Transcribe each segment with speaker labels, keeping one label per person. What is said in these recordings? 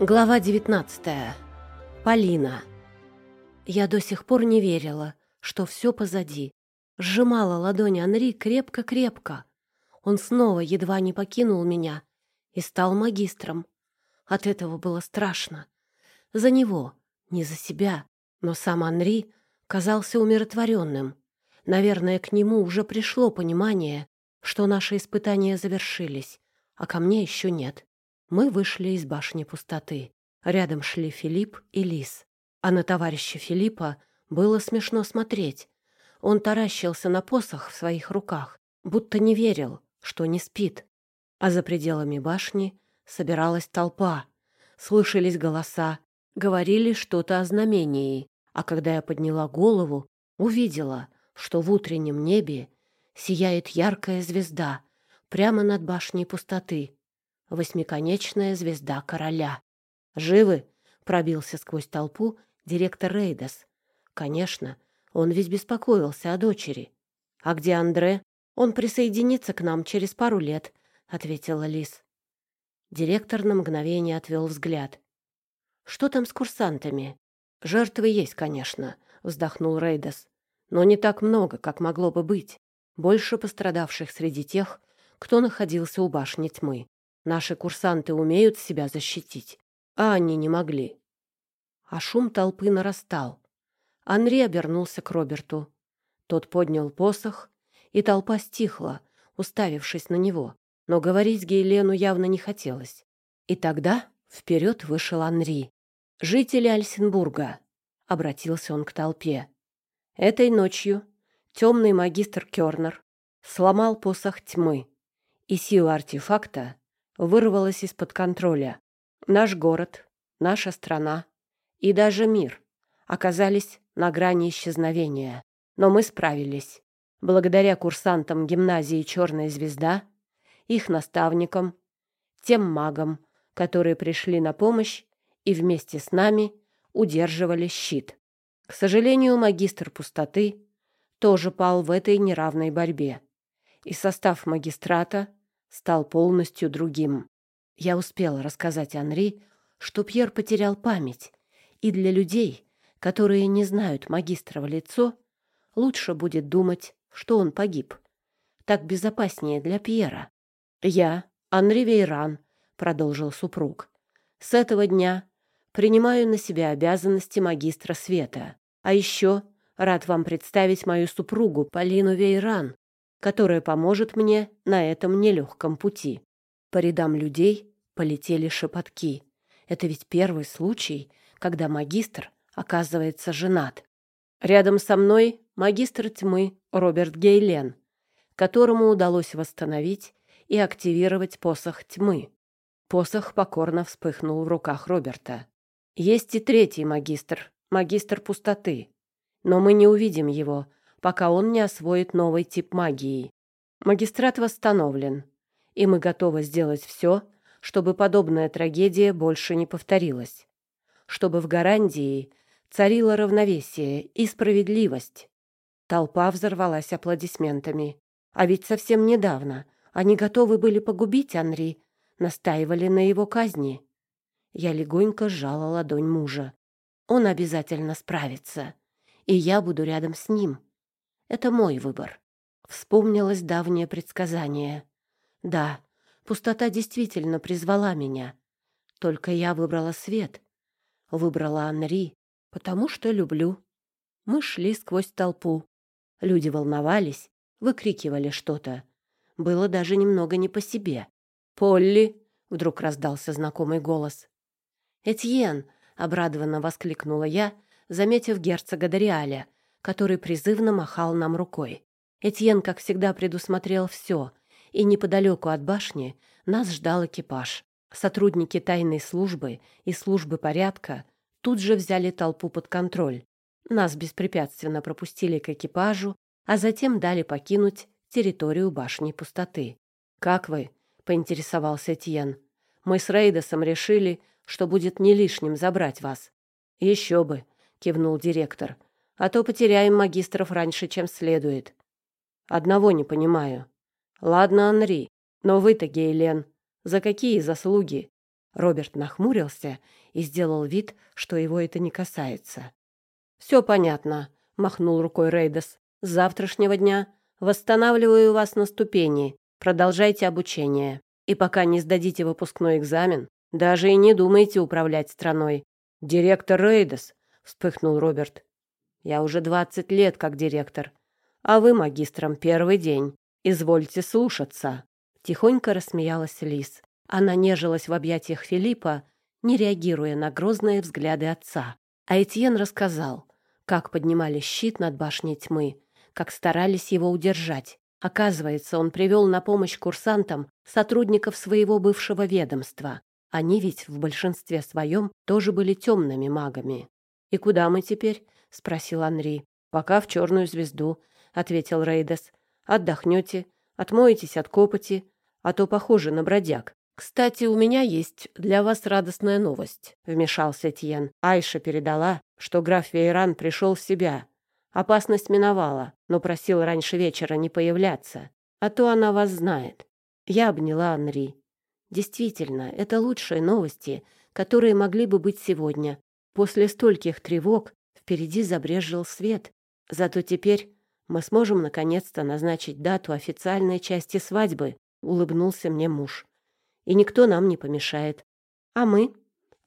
Speaker 1: Глава 19. Полина. Я до сих пор не верила, что все позади. Сжимала ладонь Анри крепко-крепко. Он снова едва не покинул меня и стал магистром. От этого было страшно. За него, не за себя. Но сам Анри казался умиротворенным. Наверное, к нему уже пришло понимание, что наши испытания завершились, а ко мне еще нет. Мы вышли из башни пустоты. Рядом шли Филипп и Лис. А на товарища Филиппа было смешно смотреть. Он таращился на посох в своих руках, будто не верил, что не спит. А за пределами башни собиралась толпа. Слышались голоса, говорили что-то о знамении. А когда я подняла голову, увидела, что в утреннем небе сияет яркая звезда прямо над башней пустоты восьмиконечная звезда короля. «Живы?» — пробился сквозь толпу директор Рейдас. «Конечно, он ведь беспокоился о дочери. А где Андре? Он присоединится к нам через пару лет», — ответила Лис. Директор на мгновение отвел взгляд. «Что там с курсантами?» «Жертвы есть, конечно», — вздохнул Рейдас. «Но не так много, как могло бы быть. Больше пострадавших среди тех, кто находился у башни тьмы. Наши курсанты умеют себя защитить, а они не могли. А шум толпы нарастал. Анри обернулся к Роберту. Тот поднял посох, и толпа стихла, уставившись на него. Но говорить Гейлену явно не хотелось. И тогда вперед вышел Анри. «Жители Альсенбурга», — обратился он к толпе. «Этой ночью темный магистр Кёрнер сломал посох тьмы, и сила артефакта вырвалась из-под контроля. Наш город, наша страна и даже мир оказались на грани исчезновения. Но мы справились. Благодаря курсантам гимназии «Черная звезда», их наставникам, тем магам, которые пришли на помощь и вместе с нами удерживали щит. К сожалению, магистр пустоты тоже пал в этой неравной борьбе, и состав магистрата стал полностью другим. Я успела рассказать Анри, что Пьер потерял память, и для людей, которые не знают магистра в лицо, лучше будет думать, что он погиб. Так безопаснее для Пьера. «Я, Анри Вейран», — продолжил супруг, — «с этого дня принимаю на себя обязанности магистра света. А еще рад вам представить мою супругу Полину Вейран, которая поможет мне на этом нелегком пути. По рядам людей полетели шепотки. Это ведь первый случай, когда магистр оказывается женат. Рядом со мной магистр тьмы Роберт Гейлен, которому удалось восстановить и активировать посох тьмы. Посох покорно вспыхнул в руках Роберта. Есть и третий магистр, магистр пустоты. Но мы не увидим его, пока он не освоит новый тип магии. Магистрат восстановлен, и мы готовы сделать все, чтобы подобная трагедия больше не повторилась. Чтобы в Гарандии царило равновесие и справедливость. Толпа взорвалась аплодисментами. А ведь совсем недавно они готовы были погубить Анри, настаивали на его казни. Я легонько сжала ладонь мужа. Он обязательно справится, и я буду рядом с ним. Это мой выбор. Вспомнилось давнее предсказание. Да, пустота действительно призвала меня. Только я выбрала свет. Выбрала Анри, потому что люблю. Мы шли сквозь толпу. Люди волновались, выкрикивали что-то. Было даже немного не по себе. «Полли!» — вдруг раздался знакомый голос. «Этьен!» — обрадованно воскликнула я, заметив герцога Дориаля, который призывно махал нам рукой. Этьен, как всегда, предусмотрел все, и неподалеку от башни нас ждал экипаж. Сотрудники тайной службы и службы порядка тут же взяли толпу под контроль. Нас беспрепятственно пропустили к экипажу, а затем дали покинуть территорию башни пустоты. «Как вы?» — поинтересовался Этьен. «Мы с Рейдосом решили, что будет не лишним забрать вас». «Еще бы», — кивнул директор а то потеряем магистров раньше, чем следует. Одного не понимаю. Ладно, Анри, но вы-то, Гейлен, за какие заслуги? Роберт нахмурился и сделал вид, что его это не касается. «Все понятно», — махнул рукой Рейдес. «С завтрашнего дня восстанавливаю вас на ступени. Продолжайте обучение. И пока не сдадите выпускной экзамен, даже и не думайте управлять страной». «Директор Рейдес», — вспыхнул Роберт. «Я уже двадцать лет как директор, а вы магистром первый день. Извольте слушаться». Тихонько рассмеялась Лис. Она нежилась в объятиях Филиппа, не реагируя на грозные взгляды отца. А Этьен рассказал, как поднимали щит над башней тьмы, как старались его удержать. Оказывается, он привел на помощь курсантам сотрудников своего бывшего ведомства. Они ведь в большинстве своем тоже были темными магами. «И куда мы теперь?» — спросил Анри. «Пока в черную звезду», — ответил Рейдес. «Отдохнете, отмоетесь от копоти, а то похоже на бродяг. «Кстати, у меня есть для вас радостная новость», — вмешался Тьен. Айша передала, что граф Вейран пришел в себя. Опасность миновала, но просил раньше вечера не появляться, а то она вас знает. Я обняла Анри. Действительно, это лучшие новости, которые могли бы быть сегодня. После стольких тревог впереди забрежил свет. Зато теперь мы сможем наконец-то назначить дату официальной части свадьбы, улыбнулся мне муж и никто нам не помешает. А мы?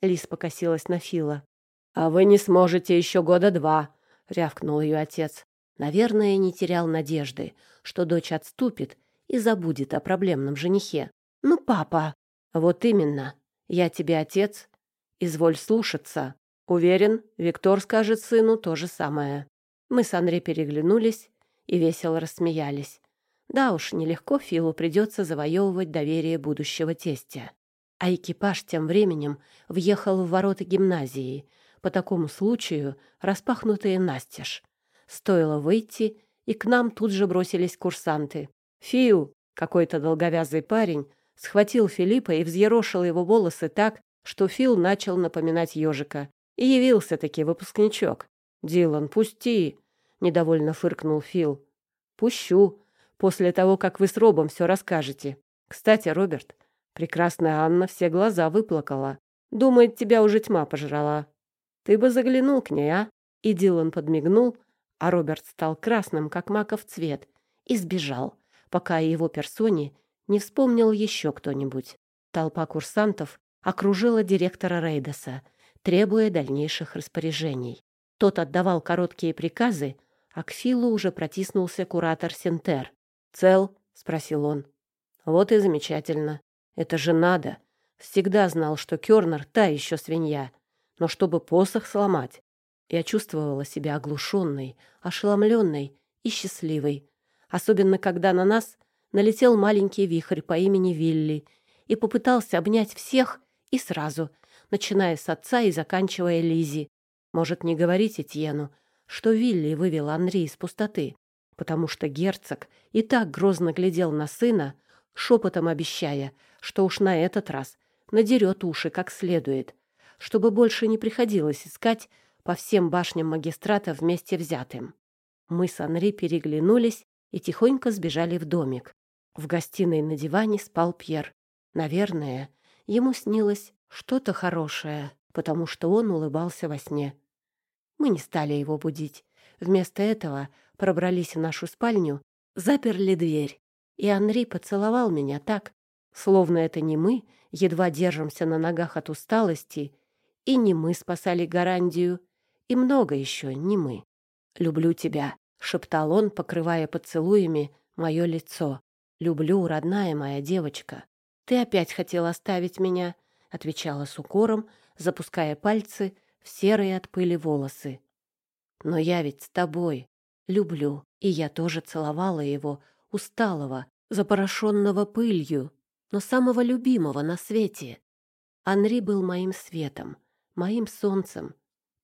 Speaker 1: Лис покосилась на Фила. А вы не сможете еще года два, рявкнул ее отец. Наверное, не терял надежды, что дочь отступит и забудет о проблемном женихе. Ну, папа, вот именно. Я тебе отец, изволь слушаться. Уверен, Виктор скажет сыну то же самое. Мы с Анри переглянулись и весело рассмеялись. Да уж, нелегко Филу придется завоевывать доверие будущего тестя. А экипаж тем временем въехал в ворота гимназии, по такому случаю распахнутые настежь. Стоило выйти, и к нам тут же бросились курсанты. «Фил!» — какой-то долговязый парень схватил Филиппа и взъерошил его волосы так, что Фил начал напоминать ежика. И явился-таки выпускничок. «Дилан, пусти!» — недовольно фыркнул Фил. «Пущу!» после того, как вы с Робом все расскажете. Кстати, Роберт, прекрасная Анна все глаза выплакала. Думает, тебя уже тьма пожрала. Ты бы заглянул к ней, а?» И Дилан подмигнул, а Роберт стал красным, как маков цвет, и сбежал, пока о его персоне не вспомнил еще кто-нибудь. Толпа курсантов окружила директора Рейдеса, требуя дальнейших распоряжений. Тот отдавал короткие приказы, а к Филу уже протиснулся куратор Сентер. «Цел?» — спросил он. «Вот и замечательно. Это же надо. Всегда знал, что Кёрнер — та еще свинья. Но чтобы посох сломать...» Я чувствовала себя оглушенной, ошеломленной и счастливой. Особенно, когда на нас налетел маленький вихрь по имени Вилли и попытался обнять всех и сразу, начиная с отца и заканчивая Лизи. Может, не говорить Этьену, что Вилли вывел Анри из пустоты потому что герцог и так грозно глядел на сына, шепотом обещая, что уж на этот раз надерет уши как следует, чтобы больше не приходилось искать по всем башням магистрата вместе взятым. Мы с Анри переглянулись и тихонько сбежали в домик. В гостиной на диване спал Пьер. Наверное, ему снилось что-то хорошее, потому что он улыбался во сне. Мы не стали его будить. Вместо этого пробрались в нашу спальню, заперли дверь, и Анри поцеловал меня так, словно это не мы едва держимся на ногах от усталости, и не мы спасали Гарандию, и много еще не мы. «Люблю тебя», — шептал он, покрывая поцелуями мое лицо. «Люблю, родная моя девочка. Ты опять хотел оставить меня», — отвечала с укором, запуская пальцы в серые от пыли волосы. «Но я ведь с тобой люблю. И я тоже целовала его, усталого, запорошенного пылью, но самого любимого на свете. Анри был моим светом, моим солнцем.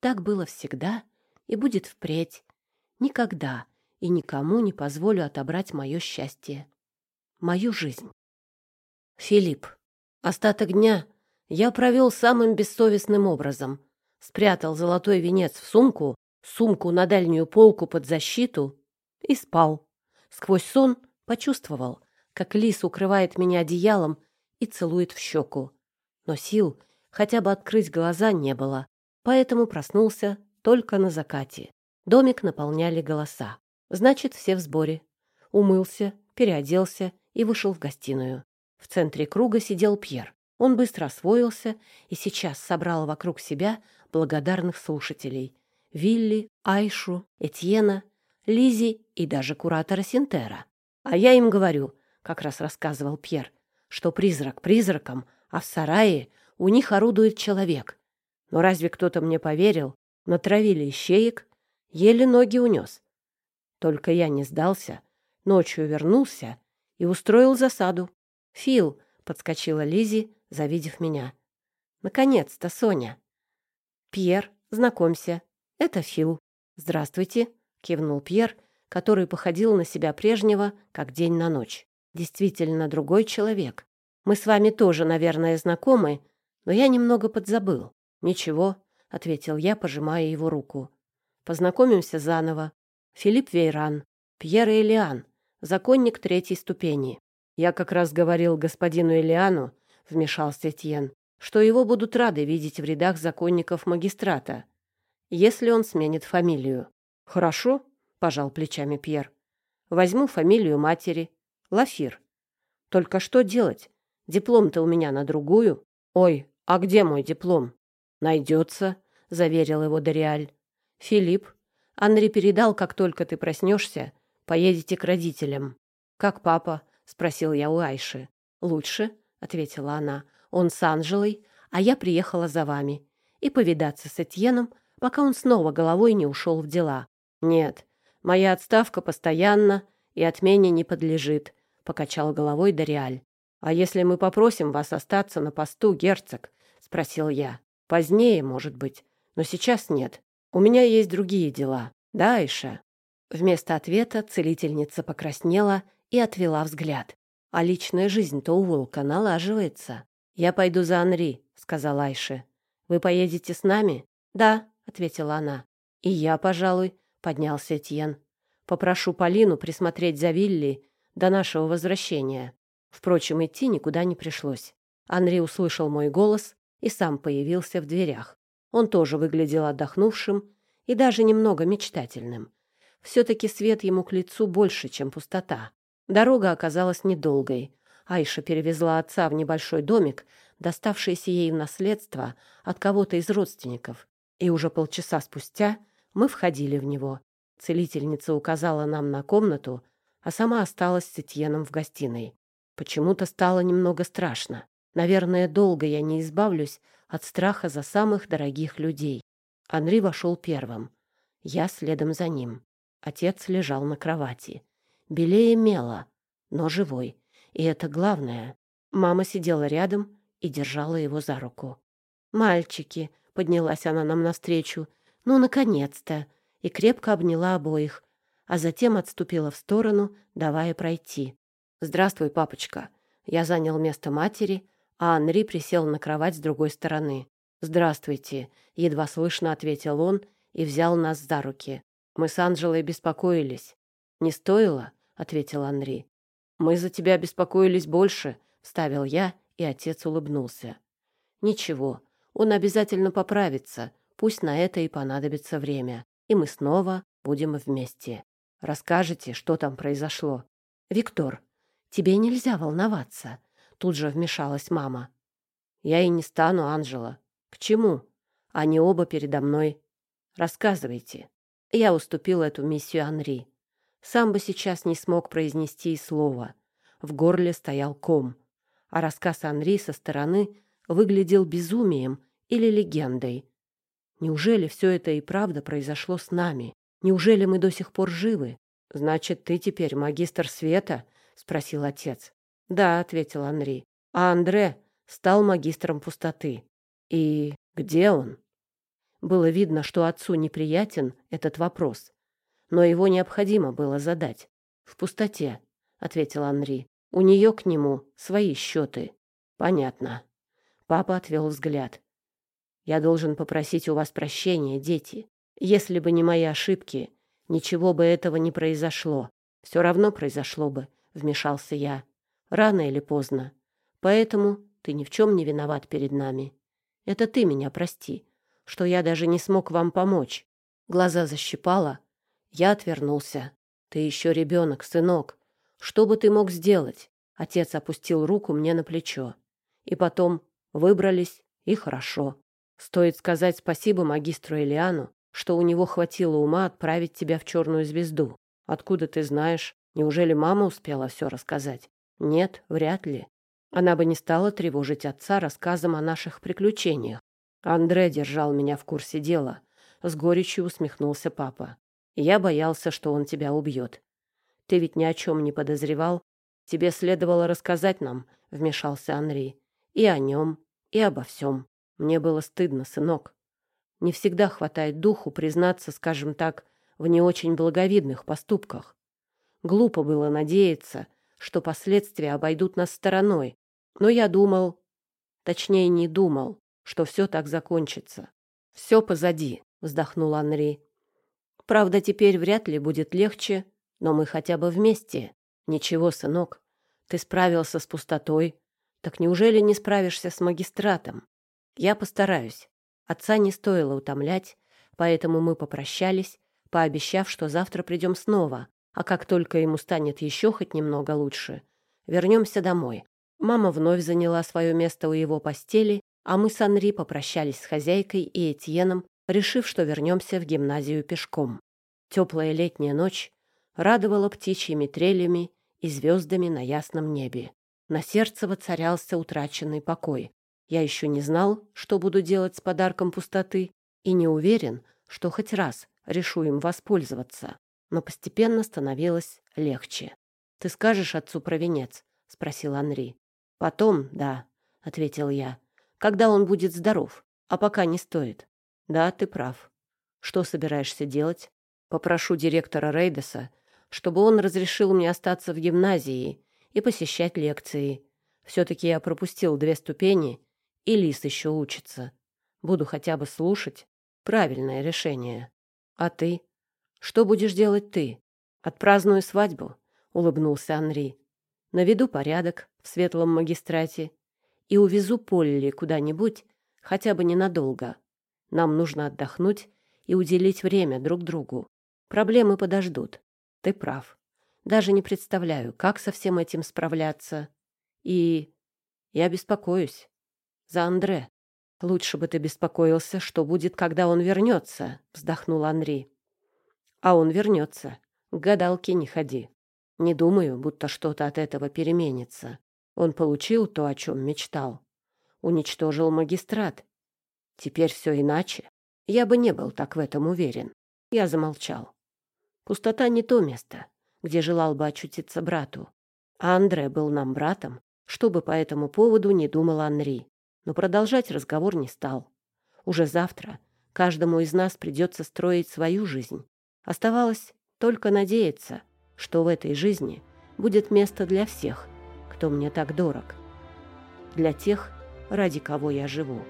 Speaker 1: Так было всегда и будет впредь. Никогда и никому не позволю отобрать мое счастье, мою жизнь. Филипп. Остаток дня я провел самым бессовестным образом. Спрятал золотой венец в сумку сумку на дальнюю полку под защиту и спал. Сквозь сон почувствовал, как лис укрывает меня одеялом и целует в щеку. но сил хотя бы открыть глаза не было, поэтому проснулся только на закате. Домик наполняли голоса. Значит, все в сборе. Умылся, переоделся и вышел в гостиную. В центре круга сидел Пьер. Он быстро освоился и сейчас собрал вокруг себя благодарных слушателей. Вилли, Айшу, Этьена, Лизи и даже куратора Синтера. А я им говорю, как раз рассказывал Пьер, что призрак призраком, а в сарае у них орудует человек. Но разве кто-то мне поверил? Натравили ищеек, еле ноги унес. Только я не сдался, ночью вернулся и устроил засаду. «Фил!» — подскочила Лизи, завидев меня. «Наконец-то, Соня!» «Пьер, знакомься, это Фил». «Здравствуйте!» — кивнул Пьер, который походил на себя прежнего, как день на ночь. «Действительно другой человек. Мы с вами тоже, наверное, знакомы, но я немного подзабыл». «Ничего», — ответил я, пожимая его руку. «Познакомимся заново. Филипп Вейран, Пьер Элиан, законник третьей ступени. Я как раз говорил господину Элиану, вмешался Этьен, что его будут рады видеть в рядах законников магистрата, если он сменит фамилию. Хорошо, пожал плечами Пьер. Возьму фамилию матери. Лафир. Только что делать? Диплом-то у меня на другую. Ой, а где мой диплом? Найдется, заверил его Дориаль. Филипп, Анри передал, как только ты проснешься, поедете к родителям. Как папа? спросил я у Айши. Лучше, ответила она. Он с Анжелой, а я приехала за вами. И повидаться с Этьеном, пока он снова головой не ушел в дела. Нет, моя отставка постоянно и отмене не подлежит, покачал головой Дориаль. А если мы попросим вас остаться на посту, герцог? спросил я. Позднее, может быть, но сейчас нет. У меня есть другие дела. Да, Айша?» Вместо ответа целительница покраснела и отвела взгляд. А личная жизнь-то у волка налаживается. «Я пойду за Анри», — сказала Айше. «Вы поедете с нами?» «Да», — ответила она. «И я, пожалуй», — поднялся Этьен. «Попрошу Полину присмотреть за Вилли до нашего возвращения». Впрочем, идти никуда не пришлось. Анри услышал мой голос и сам появился в дверях. Он тоже выглядел отдохнувшим и даже немного мечтательным. Все-таки свет ему к лицу больше, чем пустота. Дорога оказалась недолгой. Айша перевезла отца в небольшой домик, доставшийся ей в наследство от кого-то из родственников. И уже полчаса спустя мы входили в него. Целительница указала нам на комнату, а сама осталась с Этьеном в гостиной. Почему-то стало немного страшно. Наверное, долго я не избавлюсь от страха за самых дорогих людей. Анри вошел первым. Я следом за ним. Отец лежал на кровати. Белее мела, но живой. И это главное. Мама сидела рядом и держала его за руку. «Мальчики!» — поднялась она нам навстречу. «Ну, наконец-то!» И крепко обняла обоих, а затем отступила в сторону, давая пройти. «Здравствуй, папочка!» Я занял место матери, а Анри присел на кровать с другой стороны. «Здравствуйте», — едва слышно ответил он и взял нас за руки. Мы с Анжелой беспокоились. «Не стоило», — ответил Анри. «Мы за тебя беспокоились больше», — вставил я, и отец улыбнулся. «Ничего, он обязательно поправится, пусть на это и понадобится время, и мы снова будем вместе. Расскажете, что там произошло?» «Виктор, тебе нельзя волноваться», Тут же вмешалась мама. «Я и не стану, Анжела. К чему? Они оба передо мной. Рассказывайте». Я уступил эту миссию Анри. Сам бы сейчас не смог произнести и слова. В горле стоял ком. А рассказ Анри со стороны выглядел безумием или легендой. Неужели все это и правда произошло с нами? Неужели мы до сих пор живы? Значит, ты теперь магистр света? спросил отец. «Да», — ответил Анри. «А Андре стал магистром пустоты. И где он?» Было видно, что отцу неприятен этот вопрос, но его необходимо было задать. «В пустоте», — ответил Анри. «У нее к нему свои счеты». «Понятно». Папа отвел взгляд. «Я должен попросить у вас прощения, дети. Если бы не мои ошибки, ничего бы этого не произошло. Все равно произошло бы», — вмешался я рано или поздно. Поэтому Ты ни в чем не виноват перед нами. Это ты меня прости, что я даже не смог вам помочь. Глаза защипала. Я отвернулся. Ты еще ребенок, сынок. Что бы ты мог сделать? Отец опустил руку мне на плечо. И потом выбрались, и хорошо. Стоит сказать спасибо магистру Элиану, что у него хватило ума отправить тебя в черную звезду. Откуда ты знаешь? Неужели мама успела все рассказать? Нет, вряд ли. Она бы не стала тревожить отца рассказом о наших приключениях. Андре держал меня в курсе дела. С горечью усмехнулся папа. Я боялся, что он тебя убьет. Ты ведь ни о чем не подозревал. Тебе следовало рассказать нам, вмешался Анри. И о нем, и обо всем. Мне было стыдно, сынок. Не всегда хватает духу признаться, скажем так, в не очень благовидных поступках. Глупо было надеяться, что последствия обойдут нас стороной, но я думал, точнее не думал, что все так закончится. «Все позади», — вздохнул Анри. «Правда, теперь вряд ли будет легче, но мы хотя бы вместе. Ничего, сынок, ты справился с пустотой, так неужели не справишься с магистратом? Я постараюсь. Отца не стоило утомлять, поэтому мы попрощались, пообещав, что завтра придем снова, а как только ему станет еще хоть немного лучше, вернемся домой. Мама вновь заняла свое место у его постели, а мы с Анри попрощались с хозяйкой и Этьеном, решив, что вернемся в гимназию пешком. Теплая летняя ночь радовала птичьими трелями и звездами на ясном небе. На сердце воцарялся утраченный покой. Я еще не знал, что буду делать с подарком пустоты, и не уверен, что хоть раз решу им воспользоваться. Но постепенно становилось легче. «Ты скажешь отцу про венец?» — спросил Анри. «Потом, да», — ответил я. «Когда он будет здоров, а пока не стоит». «Да, ты прав. Что собираешься делать?» «Попрошу директора Рейдеса, чтобы он разрешил мне остаться в гимназии и посещать лекции. Все-таки я пропустил две ступени, и Лис еще учится. Буду хотя бы слушать. Правильное решение. А ты? Что будешь делать ты? Отпраздную свадьбу, улыбнулся Анри. Наведу порядок в светлом магистрате и увезу Полли куда-нибудь, хотя бы ненадолго. Нам нужно отдохнуть и уделить время друг другу. Проблемы подождут. Ты прав. Даже не представляю, как со всем этим справляться. И я беспокоюсь. За Андре. Лучше бы ты беспокоился, что будет, когда он вернется, вздохнул Анри. А он вернется. К гадалке не ходи. Не думаю, будто что-то от этого переменится. Он получил то, о чем мечтал. Уничтожил магистрат. Теперь все иначе. Я бы не был так в этом уверен. Я замолчал. Пустота не то место, где желал бы очутиться брату. А Андре был нам братом, что бы по этому поводу не думал Анри. Но продолжать разговор не стал. Уже завтра каждому из нас придется строить свою жизнь. Оставалось только надеяться, что в этой жизни будет место для всех, кто мне так дорог. Для тех, ради кого я живу.